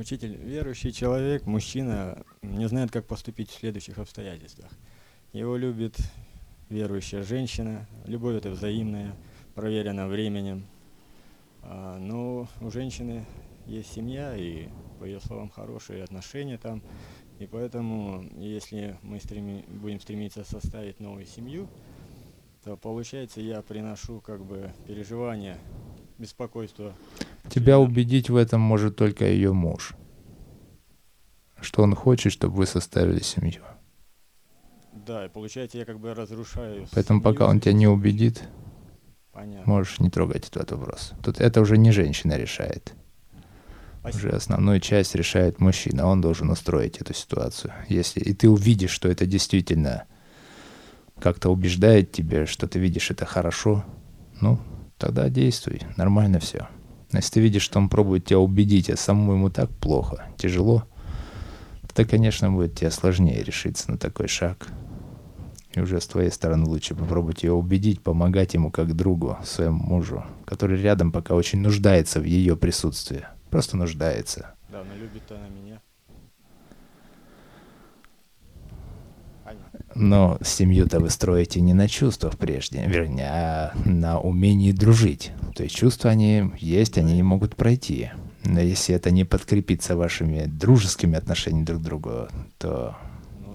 Учитель, верующий человек, мужчина, не знает, как поступить в следующих обстоятельствах. Его любит верующая женщина, любовь это взаимная, проверена временем. А, но у женщины есть семья, и, по ее словам, хорошие отношения там. И поэтому, если мы стреми, будем стремиться составить новую семью, то получается, я приношу как бы переживания, беспокойство. Тебя убедить в этом может только ее муж. Что он хочет, чтобы вы составили семью. Да, и получается, я как бы разрушаю. Поэтому пока он тебя не убедит, Понятно. можешь не трогать этот вопрос. Тут это уже не женщина решает. Спасибо. Уже основную часть решает мужчина. Он должен устроить эту ситуацию. Если и ты увидишь, что это действительно как-то убеждает тебя, что ты видишь это хорошо, ну, тогда действуй. Нормально все. Если ты видишь, что он пробует тебя убедить, а самому ему так плохо, тяжело, то, конечно, будет тебе сложнее решиться на такой шаг. И уже с твоей стороны лучше попробовать ее убедить, помогать ему как другу, своему мужу, который рядом пока очень нуждается в ее присутствии. Просто нуждается. Да, но любит она меня. Понятно. Но семью-то вы строите не на чувствах прежде, вернее, а на умении дружить. То есть чувства они есть, они не могут пройти. Но если это не подкрепится вашими дружескими отношениями друг к другу, то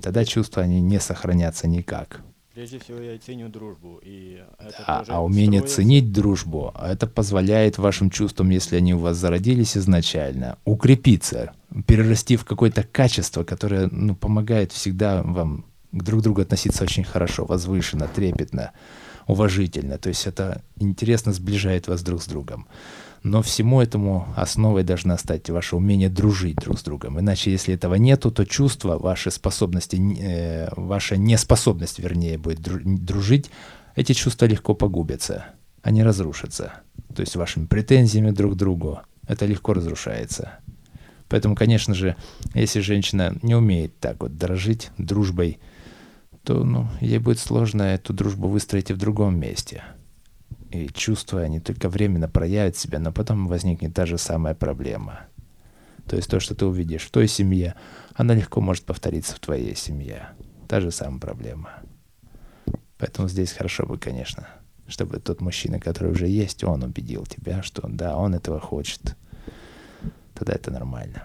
тогда чувства они не сохранятся никак. Прежде всего, я ценю дружбу. И это А, а умение строится- ценить дружбу, это позволяет вашим чувствам, если они у вас зародились изначально, укрепиться, перерасти в какое-то качество, которое ну, помогает всегда вам к друг другу относиться очень хорошо, возвышенно, трепетно, уважительно. То есть это интересно сближает вас друг с другом. Но всему этому основой должна стать ваше умение дружить друг с другом. Иначе, если этого нету, то чувства, ваши способности, э, ваша неспособность, вернее, будет дру- дружить, эти чувства легко погубятся, они разрушатся. То есть вашими претензиями друг к другу это легко разрушается. Поэтому, конечно же, если женщина не умеет так вот дорожить дружбой, то ну, ей будет сложно эту дружбу выстроить и в другом месте. И чувства, они только временно проявят себя, но потом возникнет та же самая проблема. То есть то, что ты увидишь в той семье, она легко может повториться в твоей семье. Та же самая проблема. Поэтому здесь хорошо бы, конечно, чтобы тот мужчина, который уже есть, он убедил тебя, что да, он этого хочет. Тогда это нормально.